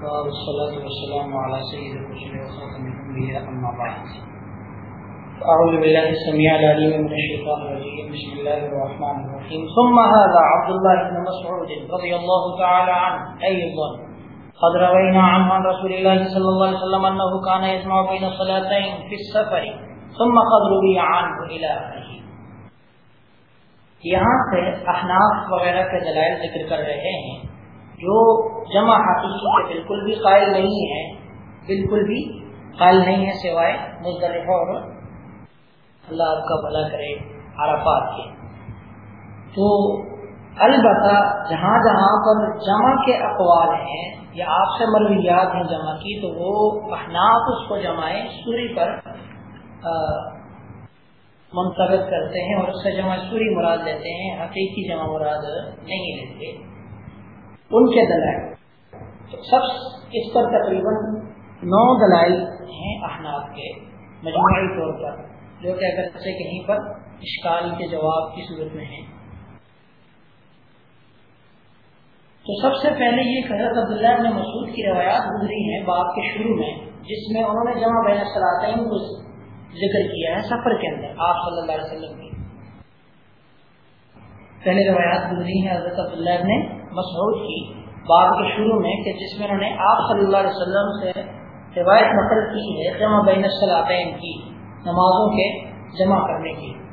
والصلاة والسلام على سيد الرسل وخاتم الأنبياء، أما بعد. أعوذ بالله السميع العليم من الشيطان الرجيم. بسم الله الرحمن الرحيم. ثم هذا عبد الله بن مسعود رضي الله تعالى عنه، أيضا. قد روينا عنه عن رسول الله صلى الله عليه وسلم أنه كان يسمع بين الصلاتين في السفر، ثم قد روي عنه إلى آخره یہاں سے احناف وغیرہ کے دلائل ذکر کر رہے ہیں۔ جو جمع حقیقی کے بالکل بھی قائل نہیں ہے، بالکل بھی قائل نہیں ہے سوائے مزدلفہ اور اللہ آپ کا بھلا کرے عرفات کے۔ تو البتہ جہاں جہاں پر جمع کے اقوال ہیں، یا آپ سے مرویات ہیں جمع کی، تو وہ احناف اس کو جمائیں سوری پر منتخب کرتے ہیں اور اس سے جمع سوری مراد لیتے ہیں، حقیقی جمع مراد نہیں لیتے۔ ان کے دلائل۔ سب اس پر تقریباً نو دلائل ہیں احناف کے مجموعی طور پر، جو کہ اگر سے کہیں پر اشکال کے جواب کی صورت میں ہیں۔ تو سب سے پہلے یہ حضرت عبداللہ نے مسعود کی روایات گزری ہیں باپ کے شروع میں، جس میں انہوں نے جمع بین صلاحین کو ذکر کیا ہے سفر کے اندر، آپ صلی اللہ علیہ وسلم کی۔ پہلے روایات گزری ہیں حضرت عبداللہ نے مسعود کی۔ باب کے شروع میں کہ جس میں انہوں نے آپ صلی اللہ علیہ وسلم سے روایت نقل کی ہے، جمع بین الصلاطین کی، نمازوں کے جمع کرنے کی۔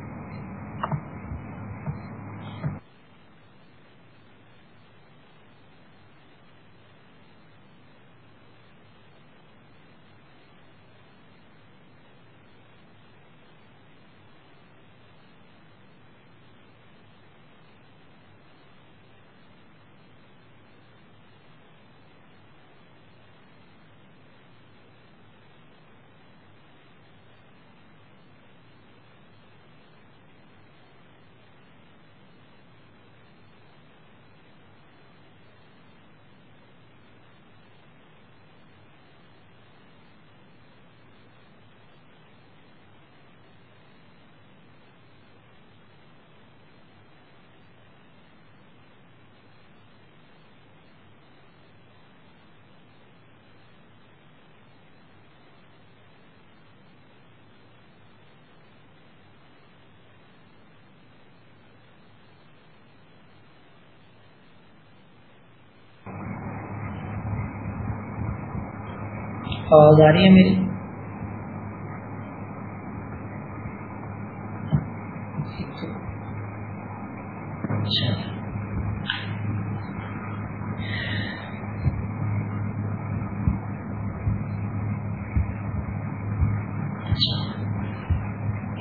آواز آ رہی ہے میری؟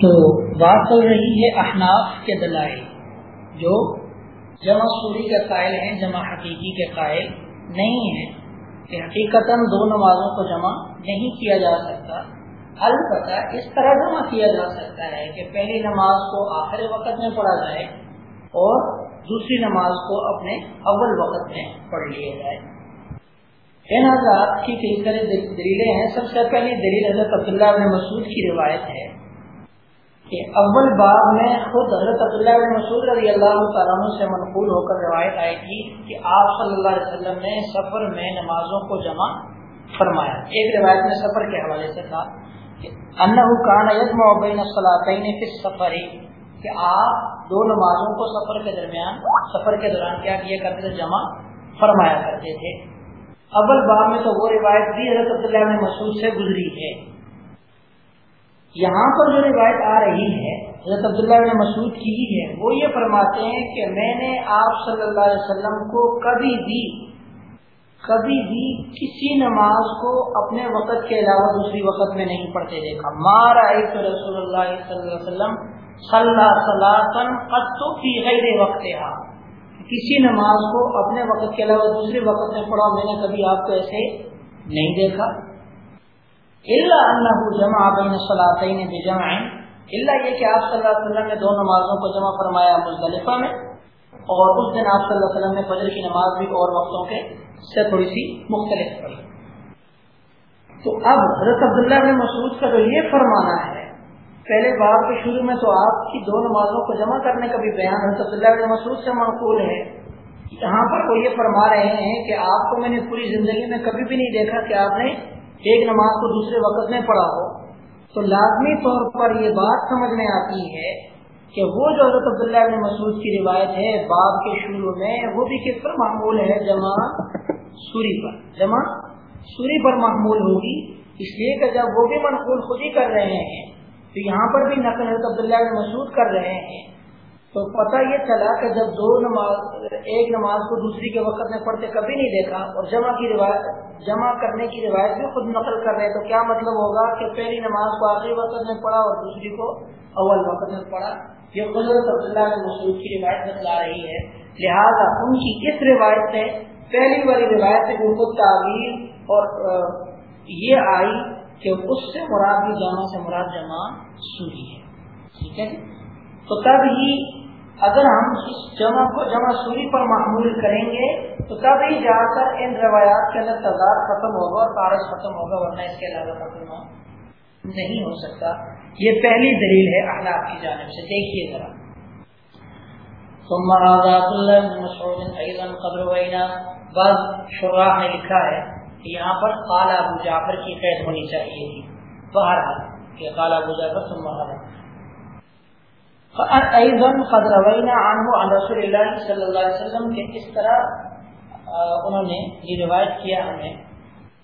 تو بات چل رہی ہے احناف کے دلائل، جو جمع سوری کے قائل ہیں، جمع حقیقی کے قائل نہیں ہیں۔ کہ حقیقت دو نمازوں کو جمع نہیں کیا جا سکتا۔ البتہ اس طرح جمع کیا جا سکتا ہے کہ پہلی نماز کو آخر وقت میں پڑھا جائے اور دوسری نماز کو اپنے اول وقت میں پڑھ لیا جائے۔ ان حضرات کی کئی سارے دلیلیں ہیں۔ سب سے پہلی دلیل حضرت عبداللہ ابن مسعود کی روایت ہے۔ کہ اول بار میں خود حضرت عبداللہ بن مسعود رضی اللہ تعالیٰ سے منقول ہو کر روایت آئی تھی کہ آپ صلی اللہ علیہ وسلم نے سفر میں نمازوں کو جمع فرمایا۔ ایک روایت میں سفر کے حوالے سے تھا کہ کان یجمع بین الصلاطین فی السفر، کہ آپ دو نمازوں کو سفر کے درمیان، سفر کے دوران کیا کیا کرتے تھے؟ جمع فرمایا کرتے تھے۔ اول بار میں تو وہ روایت بھی حضرت عبداللہ بن مسعود سے گزری ہے۔ یہاں پر جو روایت آ رہی ہے، حضرت عبداللہ بن مسعود کی ہی ہے، وہ یہ فرماتے ہیں کہ میں نے آپ صلی اللہ علیہ وسلم کو کبھی بھی کبھی بھی کسی نماز کو اپنے وقت کے علاوہ دوسری وقت میں نہیں پڑھتے دیکھا۔ مارا تو رسول اللہ صلی اللہ علیہ وسلم صلاح صلاحن قطو فی غیر وقت کسی نماز کو اپنے وقت کے علاوہ دوسرے وقت میں پڑھا، میں نے کبھی آپ کو ایسے نہیں دیکھا۔ اللہ اللہ جمع بین صلاحین بجمع. اللہ یہ کہ آپ صلی اللہ علیہ وسلم نے دو نمازوں کو جمع فرمایا مزدلفہ میں، اور اس دن آپ صلی اللہ علیہ وسلم نے فجر کی نماز بھی اور وقتوں کے سے تھوڑی سی مختلف پڑھی۔ تو اب حضرت عبداللہ بن مسعود کا جو یہ فرمانا ہے، پہلے بار کے شروع میں تو آپ کی دو نمازوں کو جمع کرنے کا بھی بیان حضرت عبداللہ بن مسعود سے منقول ہے۔ یہاں پر وہ یہ فرما رہے ہیں کہ آپ کو میں نے پوری زندگی میں کبھی بھی نہیں دیکھا کہ آپ نے ایک نماز کو دوسرے وقت میں پڑھا ہو تو لازمی طور پر یہ بات سمجھ میں آتی ہے کہ وہ جو حضرت عبداللہ بن مسعود کی روایت ہے، باب کے شروع میں، وہ بھی کس پر معمول ہے؟ جمع سوری پر۔ جمع سوری پر معمول ہوگی، اس لیے کہ جب وہ بھی منقول خود ہی کر رہے ہیں، تو یہاں پر بھی نقل حضرت عبداللہ بن مسعود کر رہے ہیں۔ تو پتہ یہ چلا کہ جب دو نماز، ایک نماز کو دوسری کے وقت میں پڑھتے کبھی نہیں دیکھا اور جمع کی روایت، جمع کرنے کی روایت بھی خود نقل کر رہے تو کیا مطلب ہوگا کہ پہلی نماز کو آخری وقت میں پڑھا اور دوسری کو اول وقت میں پڑھا؟ یہ قدرت عبداللہ مسعود کی روایت بتلا رہی ہے۔ لہذا ان کی اس روایت سے پہلی والی روایت سے ان کو تعویل اور یہ آئی کہ اس سے مراد بھی جمع سے مراد جمع سوری ہے۔ ٹھیک ہے جی؟ تو تب ہی اگر ہم جمع کو جمع سوری پر معمول کریں گے، تو تب ہی جا کر ان روایات کے اندر تضاد ختم ہوگا اور کارج ختم ہوگا، ورنہ اس کے علاوہ ختم نہیں ہو سکتا۔ یہ پہلی دلیل ہے اخلاق کی جانب سے، دیکھیے ذرا۔ قبر بعض شراح نے لکھا ہے کہ یہاں پر کالا ابو جعفر کی قید ہونی چاہیے تھی۔ بہرحال کہ کالا ابو جعفر ثم ایضاً قد روینا عنہ عن رسول اللہ صلی اللہ علیہ وسلم کہ اس طرح انہوں نے یہ روایت کیا ہمیں۔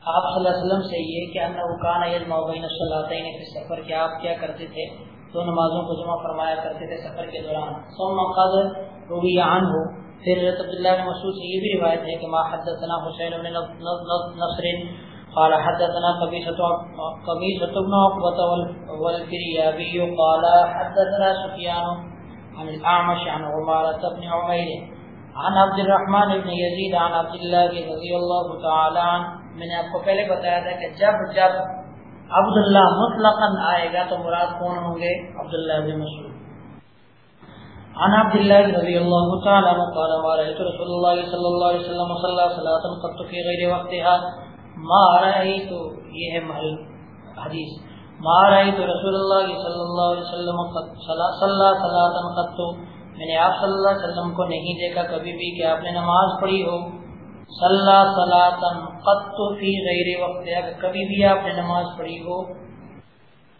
آپ صلی اللہ علیہ وسلم سے یہ کہ انہو کانا یجمع بین الصلاتین فی سفر کہ آپ کیا کرتے تھے؟ دو نمازوں کو جمع فرمایا کرتے تھے سفر کے دوران۔ ثم قد روی عنہ۔ پھر عبداللہ بن مسعود سے یہ بھی روایت ہے کہ ما حدثنا حسین بن نصر قال حدثنا قبيصة بن عقبة والكريابي قال حدثنا سفيان عن الأعمش عن عمارة بن عمير عن عبد الرحمن بن يزيد عن عبد الله رضي الله تعالى عنه میں نے آپ کو پہلے بتایا تھا کہ جب جب عبداللہ مطلقا آئے گا تو مراد کون ہوں گے؟ عبداللہ بن مسعود. عن عبد الله رضي الله تعالى عنه قال ما رأيت رسول الله صلى الله عليه وسلم صلى صلاة قط في غير وقتها مارا تو یہ ہے محل، حدیث. مارا تو رسول اللہ صلی اللہ علیہ وسلم صلی اللہ قطو میں نے آپ صلی اللہ علیہ وسلم کو نہیں دیکھا کبھی بھی کہ آپ نے نماز پڑھی ہو. صلی اللہ قط فی غیر وقت. اگر کبھی بھی آپ نے نماز پڑھی ہو،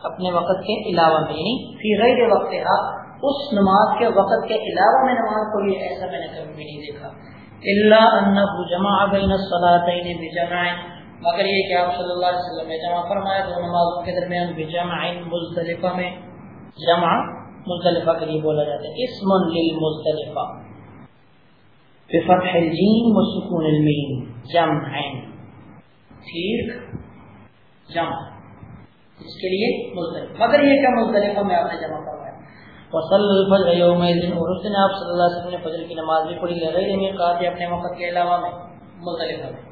اپنے وقت کے علاوہ میں یعنی فی غیر وقت اس نماز کے وقت کے علاوہ میں نماز پڑھی، ایسا میں نے کبھی بھی نہیں دیکھا. اللہ انہ جمع بین الصلاتین بجمع. مگر یہ کہ آپ صلی اللہ علیہ وسلم نے جمع فرمایا، دو نمازوں کے درمیان بجمع مزدلفہ میں جمع مزدلفہ کے لیے بولا جاتا ہے۔ اسم للمزدلفہ۔ بفتح الجیم وسکون المین۔ جمع ٹھیک جمع۔ اس کے لیے مزدلفہ۔ مگر یہ کہ مزدلفہ میں آپ نے جمع فرمایا۔ وصل الفجر یوم الدین اور اس نے آپ صلی اللہ علیہ وسلم نے فجر کی نماز بھی پڑھی۔ لے میں کہا کہ اپنے وقت کے علاوہ میں مزدلفہ میں۔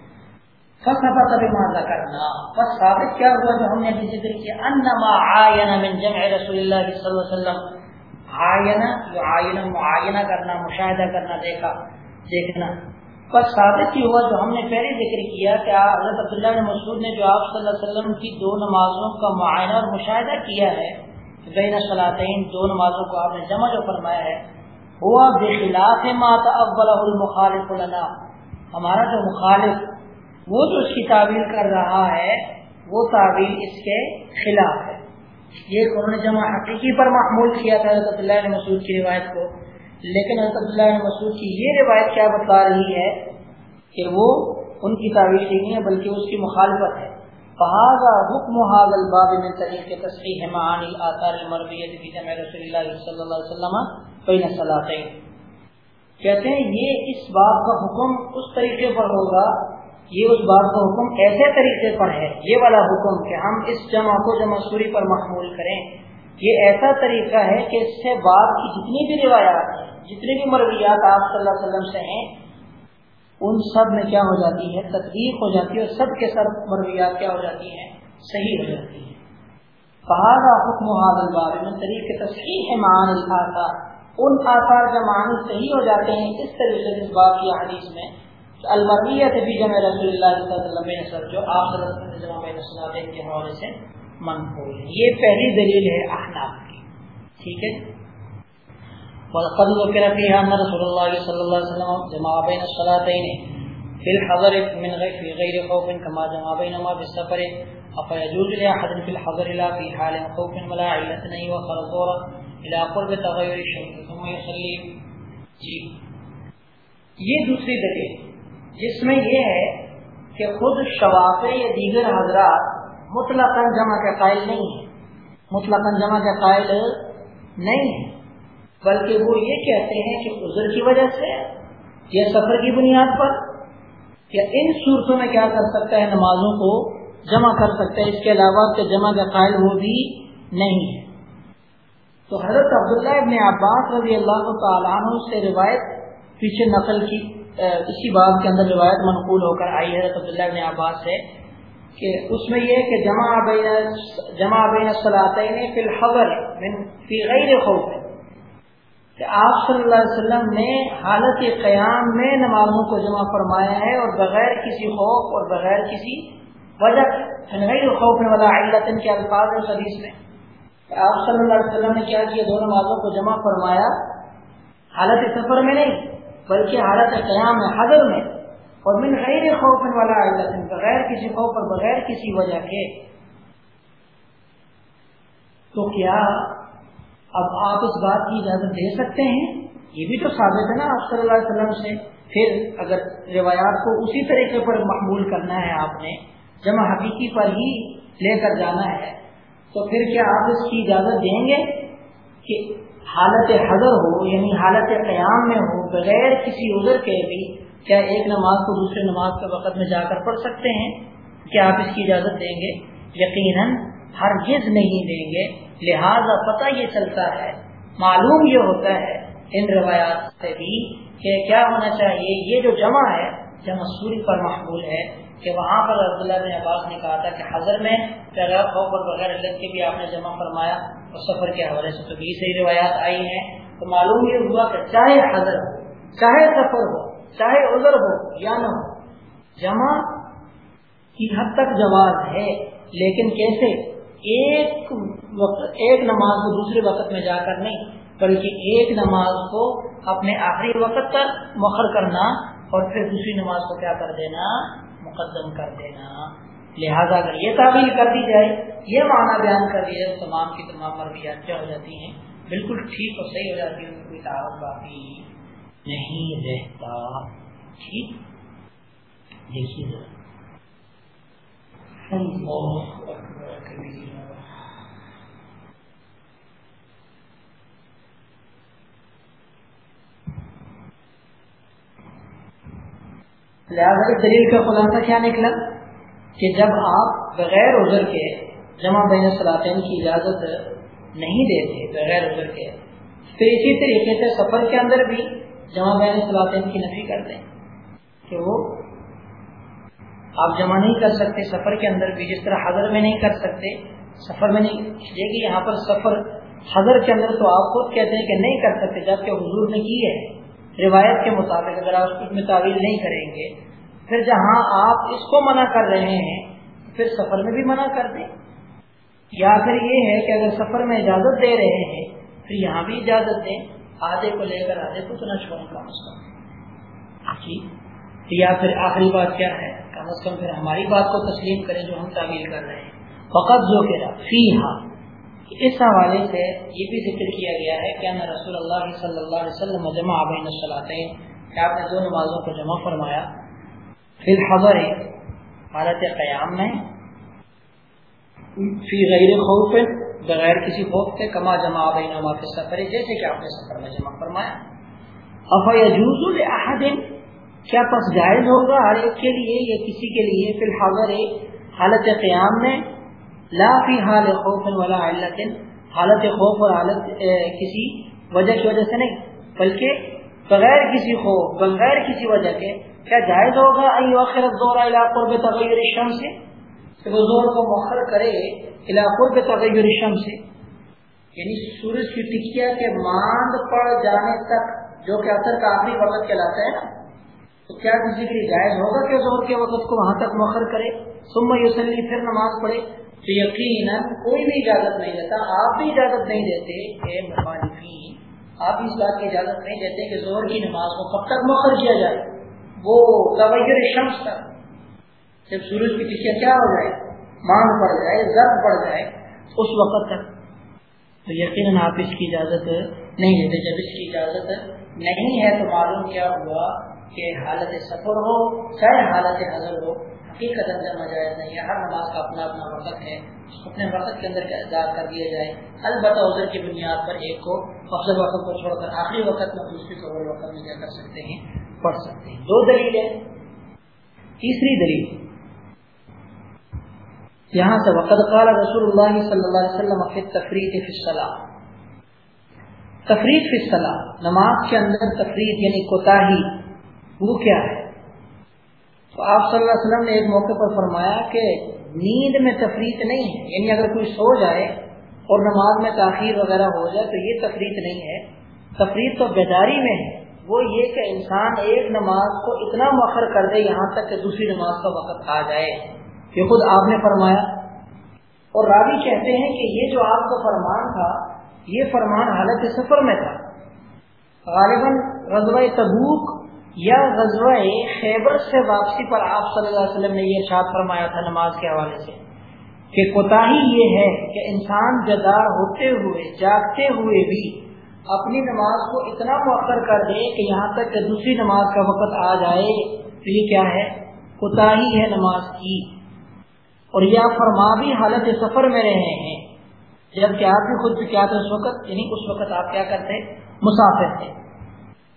فثبت بما ذكرنا. فثابت کیا ہوا جو ہم نے ابھی ذکر کیا انما عاین من جمع رسول اللہ صلی اللہ علیہ وسلم. عاین جو عاین معاینہ کرنا مشاہدہ کرنا دیکھا، دیکھنا. بس ثابت ہی ہوا جو ہم نے پہلے ذکر کیا کہ حضرت عبداللہ بن مسعود نے جو آپ صلی اللہ علیہ وسلم کی دو نمازوں کا معائنہ اور مشاہدہ کیا ہے، بین صلاتین دو نمازوں کو آپ نے جمع جو فرمایا ہے، ہوا بخلاف ما تأول المخالف لنا. ہمارا جو مخالف وہ جو اس کی تعبیر کر رہا ہے، وہ تعبیر اس کے خلاف ہے۔ یہ انہوں جمع حقیقی پر معمول کیا تھا، حضرت اللہ علیہ مسعود کی روایت کو۔ لیکن حضرت اللہ علیہ مسعود کی یہ روایت کیا بتا رہی ہے کہ وہ ان کی تعبیر نہیں ہے، بلکہ اس کی مخالفت ہے۔ فہذا حکم هذا الباب من طریق تصحیح معانی الاثار المرضیہ فی جمع رسول اللہ صلی اللہ علیہ وسلم بین الصلاتین کہتے ہیں، یہ اس باب کا حکم اس طریقے پر ہوگا یہ اس بات کا حکم ایسے طریقے پر ہے، یہ والا حکم کہ ہم اس جمع کو جمع سوری پر محمول کریں۔ یہ ایسا طریقہ ہے کہ اس سے بعد کی جتنی بھی روایات ہیں، جتنی بھی مرویات آپ صلی اللہ علیہ وسلم سے ہیں، ان سب میں کیا ہو جاتی ہے؟ تقریب ہو جاتی ہے اور سب کے سب مرویات کیا ہو جاتی ہیں؟ صحیح ہو جاتی ہیں۔ فہذا حکم حاضر باب میں طریقے تصحیح ہے مان الآثار۔ ان آثار کا معنی صحیح ہو جاتے ہیں اس طریقے سے اس بات کی حدیث میں۔ المرویت بھی جمع رسول اللہ صلی اللہ علیہ وسلم جو آپ صلی اللہ علیہ وسلم جمع رسول کے حوالے سے منقول ہے یہ پہلی دلیل ہے احناف کی۔ ٹھیک ہے؟ وقد ذكر فيها أن رسول الله صلى الله عليه وسلم جمع بين الصلاتين في الحضر من غير في غير خوف كما جمع بينما في السفر۔ أفيجوز لأحد في الحضر لا في حال خوف ولا علة أن يوخر الظهر إلى قرب تغير الشمس ثم يصلي جی۔ یہ دوسری دلیل۔ جس میں یہ ہے کہ خود شواف یا دیگر حضرات مطلق جمع کے قائل نہیں ہیں۔ مطلق جمع کے قائل نہیں ہیں۔ بلکہ وہ یہ کہتے ہیں کہ عذر کی وجہ سے یا سفر کی بنیاد پر یا ان صورتوں میں کیا کر سکتا ہے، نمازوں کو جمع کر سکتا ہے۔ اس کے علاوہ کہ جمع کا قائل وہ بھی نہیں ہے تو حضرت عبداللہ ابن عباس رضی اللہ تعالیٰ عنہ سے روایت پیچھے نقل کی۔ اسی بات کے اندر روایت منقول ہو کر آئی حضرت عبداللہ ابن عباس سے کہ اس میں یہ کہ جمع بین جمع بین فی الحضر من، فی غیر خوف کہ آپ صلی اللہ علیہ وسلم نے حالت قیام میں نمازوں کو جمع فرمایا ہے اور بغیر کسی خوف اور بغیر کسی وجہ یعنی غیر خوف والا علت کے الفاظ ہیں حدیث میں آپ صلی اللہ علیہ وسلم نے کیا کیا دو نمازوں کو جمع فرمایا، حالت سفر میں نہیں۔ بلکہ حالت قیام حضر میں۔ اور من غیر خوف والا علت، بغیر کسی خوف اور بغیر کسی وجہ کے۔ تو کیا اب آپ اس بات کی اجازت دے سکتے ہیں؟ یہ بھی تو ثابت ہے نا آپ صلی اللہ علیہ وسلم سے۔ پھر اگر روایات کو اسی طریقے پر مقبول کرنا ہے آپ نے، جمع حقیقی پر ہی لے کر جانا ہے، تو پھر کیا آپ اس کی اجازت دیں گے کہ حالت حضر ہو یعنی حالت قیام میں ہو، بغیر کسی عذر کے بھی کیا ایک نماز کو دوسرے نماز کے وقت میں جا کر پڑھ سکتے ہیں؟ کیا آپ اس کی اجازت دیں گے؟ یقیناً ہر نہیں دیں گے۔ لہذا پتہ یہ چلتا ہے، معلوم یہ ہوتا ہے ان روایات سے بھی کہ کیا ہونا چاہیے؟ یہ جو جمع ہے، جمع سوری پر محبول ہے کہ وہاں پر عبداللہ بن عباس نے کہا تھا کہ حضر میں بغیر خوف اور بغیر علت کے بھی آپ نے جمع فرمایا۔ اور سفر کے حوالے سے تو بھی صحیح روایات آئی ہیں۔ تو معلوم یہ ہوا کہ چاہے حضر ہو، چاہے سفر ہو، چاہے عذر ہو یا نہ ہو، جمع کی حد تک جواز ہے۔ لیکن کیسے؟ ایک وقت، ایک نماز کو دوسرے وقت میں جا کر نہیں، بلکہ ایک نماز کو اپنے آخری وقت تک مخر کرنا اور پھر دوسری نماز کو کیا کر دینا؟ مقدم کر دینا۔ لہذا اگر یہ تعبیر کر دی جائے، یہ معنی بیان کر دیا تمام کی تمام مربیات کیا ہو جاتی ہیں۔ بالکل ٹھیک اور صحیح ہو جاتی ہے کوئی تعارف باقی نہیں رہتا۔ ٹھیک؟ دیکھیے لہٰذا دلیل کا خلاصہ کیا نکلا؟ کہ جب آپ بغیر عذر کے جمع بین صلاطین کی اجازت نہیں دیتے، بغیر عذر کے پھر اسی طریقے سے سفر کے اندر بھی جمع بین صلاطین کی نفی کر دیں کہ وہ آپ جمع نہیں کر سکتے، سفر کے اندر بھی جس طرح حضر میں نہیں کر سکتے، سفر میں نہیں دیکھیے یہاں پر سفر حضر کے اندر تو آپ خود کہتے ہیں کہ نہیں کر سکتے جبکہ حضور نے کی ہے۔ روایت کے مطابق اگر آپ اس میں تعویل نہیں کریں گے پھر جہاں آپ اس کو منع کر رہے ہیں، پھر سفر میں بھی منع کر دیں۔ یا پھر یہ ہے کہ اگر سفر میں اجازت دے رہے ہیں، پھر یہاں بھی اجازت دیں۔ آدھے کو لے کر آدھے کو تو نہ چھوڑیں کم از کم۔ جی؟ یا پھر آخری بات کیا ہے؟ کم از کم پھر ہماری بات کو تسلیم کریں جو ہم تعویل کر رہے ہیں۔ فقط جو کہ فی ہاں اس حوالے سے یہ بھی ذکر کیا گیا ہے کہ رسول اللہ صلی اللہ علیہ وسلم جمع بین الصلاطین کہ آپ نے دو نمازوں کو جمع فرمایا۔ فی الحضر، حالت قیام میں، فی غیر خوف، بغیر کسی خوف کے، کما جمع بین کے سفر جیسے کہ آپ نے سفر میں جمع فرمایا۔ افا یجوز الاحد کیا پس جائز ہوگا ہر ایک کے لیے یا کسی کے لیے؟ فی الحضر، حالت قیام میں، لا فی حال خوف ولا علت، حالت خوف اور حالت کسی وجہ کی وجہ سے نہیں، بلکہ بغیر کسی خوف، بغیر کسی وجہ کے کیا جائز ہوگا آخر دور علاقوں تغیر شم سے وہ زور کو مؤخر کرے علاقوں تغیر شم سے یعنی سورج کی ٹکیا کے ماند پڑ جانے تک جو کہ اثر کا آخری وقت کہلاتا ہے نا۔ تو کیا کسی کے لیے جائز ہوگا کہ زور کے وقت کو وہاں تک مؤخر کرے؟ سما یوسلی پھر نماز پڑھے۔ تو یقیناً کوئی بھی اجازت نہیں دیتا، آپ بھی اجازت نہیں دیتے کہ مخالفین، آپ اس بات کی اجازت نہیں دیتے کہ زور کی نماز کو کب تک مؤخر کیا جائے۔ وہ تغیر شمس تک۔ جب سورج کی پیچھے کیا ہو جائے مان پڑ جائے، زرد پڑ جائے، اس وقت تک۔ تو یقیناً آپ اس کی اجازت نہیں دیتے جب اس کی اجازت نہیں ہے تو معلوم کیا ہوا کہ حالت سفر ہو چاہے حالت حضر ہو، حقیقت اندر جائز نہیں ہے۔ ہر نماز کا اپنا اپنا وقت ہے، اپنے وقت کے اندر ادا کر دیا جائے۔ البتہ عذر کی بنیاد پر ایک کو افضل وقت کو چھوڑ کر آخری وقت میں دوسری قبل وقت میں کیا کر سکتے ہیں۔ پڑھ سکتے ہیں۔ دو دلیل ہے تیسری دلیل۔ یہاں سے وقت قال رسول اللہ صلی اللہ علیہ وسلم فی تفریح فی الصلاح تفریح فی الصلاح نماز کے اندر تفریح یعنی کوتاہی، وہ کیا ہے؟ تو آپ صلی اللہ علیہ وسلم نے ایک موقع پر فرمایا کہ نیند میں تفریح نہیں ہے۔ یعنی اگر کوئی سو جائے اور نماز میں تاخیر وغیرہ ہو جائے تو یہ تفریح نہیں ہے۔ تفریح تو بیداری میں ہے۔ وہ یہ کہ انسان ایک نماز کو اتنا مؤخر کر دے یہاں تک کہ دوسری نماز کا وقت آ جائے، یہ خود آپ نے فرمایا۔ اور راوی کہتے ہیں کہ یہ جو آپ کا فرمان تھا، یہ فرمان حالت سفر میں تھا۔ غالباً غزوہ تبوک یا غزوہ خیبر سے واپسی پر آپ صلی اللہ علیہ وسلم نے یہ ارشاد فرمایا تھا نماز کے حوالے سے کہ کوتا یہ ہے کہ انسان جدار ہوتے ہوئے، جاگتے ہوئے بھی اپنی نماز کو اتنا مؤخر کر دے کہ یہاں تک کہ دوسری نماز کا وقت آ جائے، تو یہ کیا ہے؟ کوتا ہے نماز کی۔ اور یہ آپ فرما بھی حالت سفر میں رہے ہیں۔ جبکہ آپ بھی خود کیا تھے اس وقت؟ یعنی اس وقت آپ کیا کرتے؟ مسافر تھے۔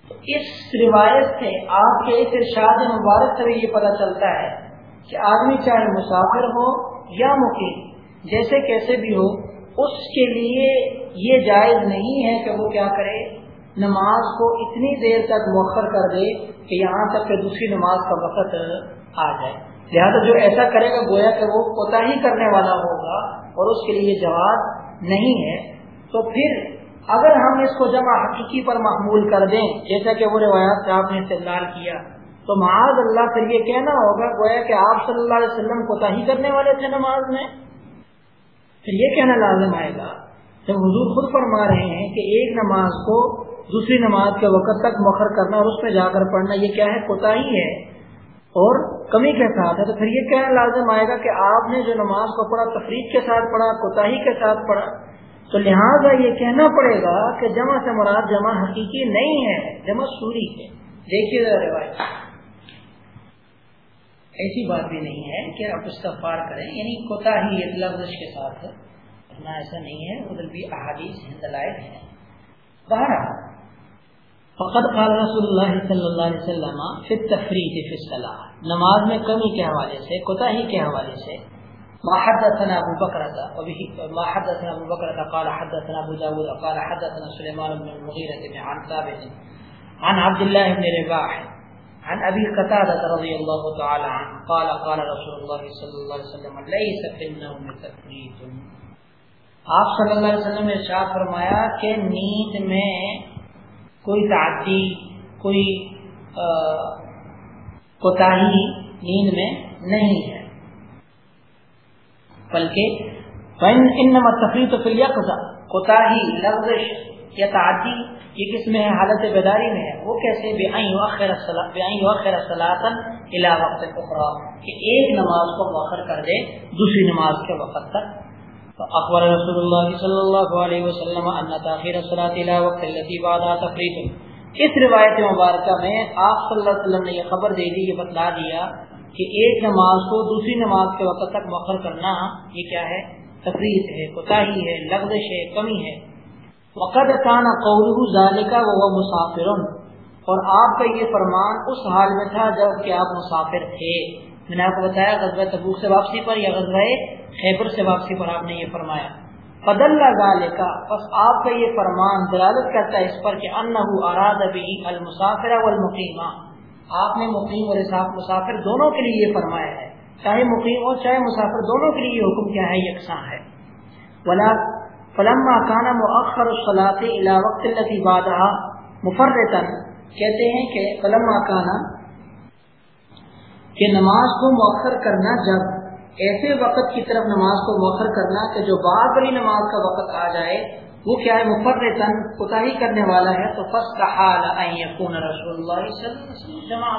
تو اس روایت سے آپ کے اس ارشاد مبارک سے یہ پتہ چلتا ہے کہ آدمی چاہے مسافر ہو یا مقیم، جیسے کیسے بھی ہو اس کے لیے یہ جائز نہیں ہے کہ وہ کیا کرے، نماز کو اتنی دیر تک مؤخر کر دے کہ یہاں تک کہ دوسری نماز کا وقت آ جائے۔ لہٰذا جو ایسا کرے گا، گویا کہ وہ کوتا ہی کرنے والا ہوگا اور اس کے لیے جواب نہیں ہے۔ تو پھر اگر ہم اس کو جمع حقیقی پر محمول کر دیں، جیسا کہ وہ روایات سے آپ نے استعمال کیا، تو معاذ اللہ پھر یہ کہنا ہوگا، گویا کہ آپ صلی اللہ علیہ وسلم کوتا ہی کرنے والے تھے نماز میں۔ پھر یہ کہنا لازم آئے گا۔ جب حضور خود فرما رہے ہیں کہ ایک نماز کو دوسری نماز کے وقت تک مخر کرنا اور اس میں جا کر پڑھنا، یہ کیا ہے؟ کوتا ہی ہے۔ اور کمی کے ساتھ ہے۔ تو پھر یہ کہنا لازم آئے گا کہ آپ نے جو نماز کو پڑھا تفریح کے ساتھ پڑھا، کوتا کے ساتھ پڑھا۔ تو لہٰذا یہ کہنا پڑے گا کہ جمع سے مراد جمع حقیقی نہیں ہے، جمع سوری ہے۔ دیکھیے ذرا روایت۔ ایسی بات بھی نہیں ہے کہ آپ استفار کریں یعنی کوتا ہی لفظ کے ساتھ اتنا ایسا نہیں ہے، ادھر بھی احادیث ہیں، دلائل ہیں۔ بہرحال فقط قال رسول اللہ صلی اللہ علیہ وسلم فی تفریح فی الصلاح نماز میں کمی کے حوالے سے، کوتاہی کے حوالے سے، ما حدثنا ابو بکر ما حدثنا ابو بکر قال حدثنا ابو داود قال حدثنا سليمان بن المغيرة بن عن ثابت، عن عبد الله بن رباح عن ابي قتادة رضي الله تعالى عنه قال قال رسول الله صلى الله عليه وسلم، ليس في النوم تفريط آپ صلی اللہ علیہ وسلم نے ارشاد فرمایا کہ نیند میں کوئی تعدی، کوئی کوتا نیند میں نہیں ہے۔ بلکہ تفریح تو فل کوتا لفظ یا تعدی یہ کس میں ہے؟ حالت بیداری میں ہے۔ وہ کیسے؟ بے آئی وخیر صلاحن الا وقت کہ ایک نماز کو مؤخر کر دے، دوسری نماز کے وقت تک۔ اخبر رسول اللہ صلی اللہ علیہ وسلم ان تاخیر الصلاۃ الى وقت التي بعدها تفریح اس روایت مبارکہ میں آپ صلی اللہ علیہ وسلم نے یہ خبر دے دی، یہ بتلا دیا کہ ایک نماز کو دوسری نماز کے وقت تک مؤخر کرنا یہ کیا ہے؟ تفریح ہے، کوتاہی ہے، لغزش ہے، کمی ہے۔ وقت کانا قول کا وہ مسافر. اور آپ کا یہ فرمان اس حال میں تھا جبکہ آپ مسافر تھے. میں نے آپ کو بتایا غزوہ تبوک سے واپسی پر یا غزوہ خیبر سے واپسی پر آپ نے یہ فرمایا. فدل کا بس آپ کا یہ فرمان دلالت کرتا ہے اس پر کہ اراد بھی المسافر والمقیمہ آپ نے مقیم اور مسافر دونوں کے لیے یہ فرمایا ہے. چاہے مقیم اور چاہے مسافر دونوں کے لیے یہ حکم کیا ہے یکساں ہے. ولا فلما کانا مؤخر الصلاۃ الى وقت التي بعدها مفرطا، کہتے ہیں کہ فلما کانا کہ نماز کو مؤخر کرنا جب ایسے وقت کی طرف نماز کو مؤخر کرنا کہ جو بعد والی نماز کا وقت آ جائے، وہ کیا ہے؟ مفرتن کوتا کرنے والا ہے، تو پس کا حال یکون رسول اللہ صلی اللہ علیہ وسلم جمع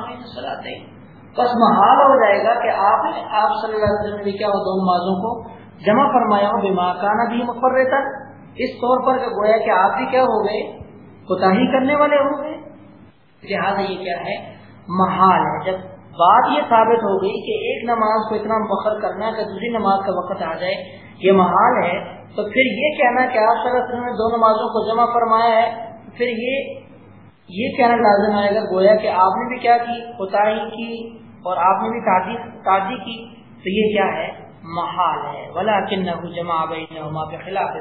پس محال ہو جائے گا کہ آپ نے، آپ صلی اللہ علیہ وسلم نے کیا ہو دو نمازوں کو جمع فرمایا ہو بیما کانا بھی مفرتن اس طور پر کہ گویا کہ آپ بھی کیا ہو گئے کوتا کرنے والے ہو گئے۔ لہٰذا یہ کیا ہے؟ محال ہے۔ جب بات یہ ثابت ہو گئی کہ ایک نماز کو اتنا مخر کرنا ہے کہ دوسری نماز کا وقت آ جائے، یہ محال ہے۔ تو پھر یہ کہنا کہ آپ صلی اللہ علیہ وسلم نے دو نمازوں کو جمع فرمایا ہے، پھر یہ یہ کہنا لازم آئے گا گویا کہ آپ نے بھی کیا کی کوتا کی اور آپ نے بھی تازی کی، تو یہ کیا ہے؟ محال ہے. ولا کن جمع بینہما بخلاف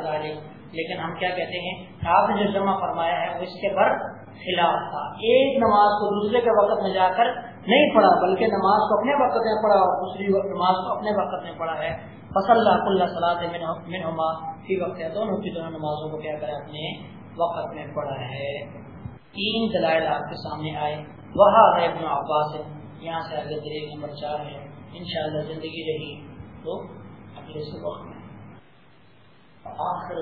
لیکن ہم کیا کہتے ہیں؟ آپ نے جو جمع فرمایا ہے، وہ اس کے پر خلاف تھا. ایک نماز کو دوسرے کے وقت میں جا کر نہیں پڑھا، بلکہ نماز کو اپنے وقت میں پڑھا اور دوسری نماز کو اپنے وقت میں پڑھا ہے. فصل اللہ صلاح منہما فی وقت ہے، دونوں کی دونوں نمازوں کو کیا کرے اپنے وقت میں پڑھا ہے. تین دلائل آپ کے سامنے آئے. وہاں ہے ابن عباس. ہے یہاں سے آگے دلیل نمبر چار ہے. انشاءاللہ زندگی رہی. وہ اگلے سبق میں۔ آخر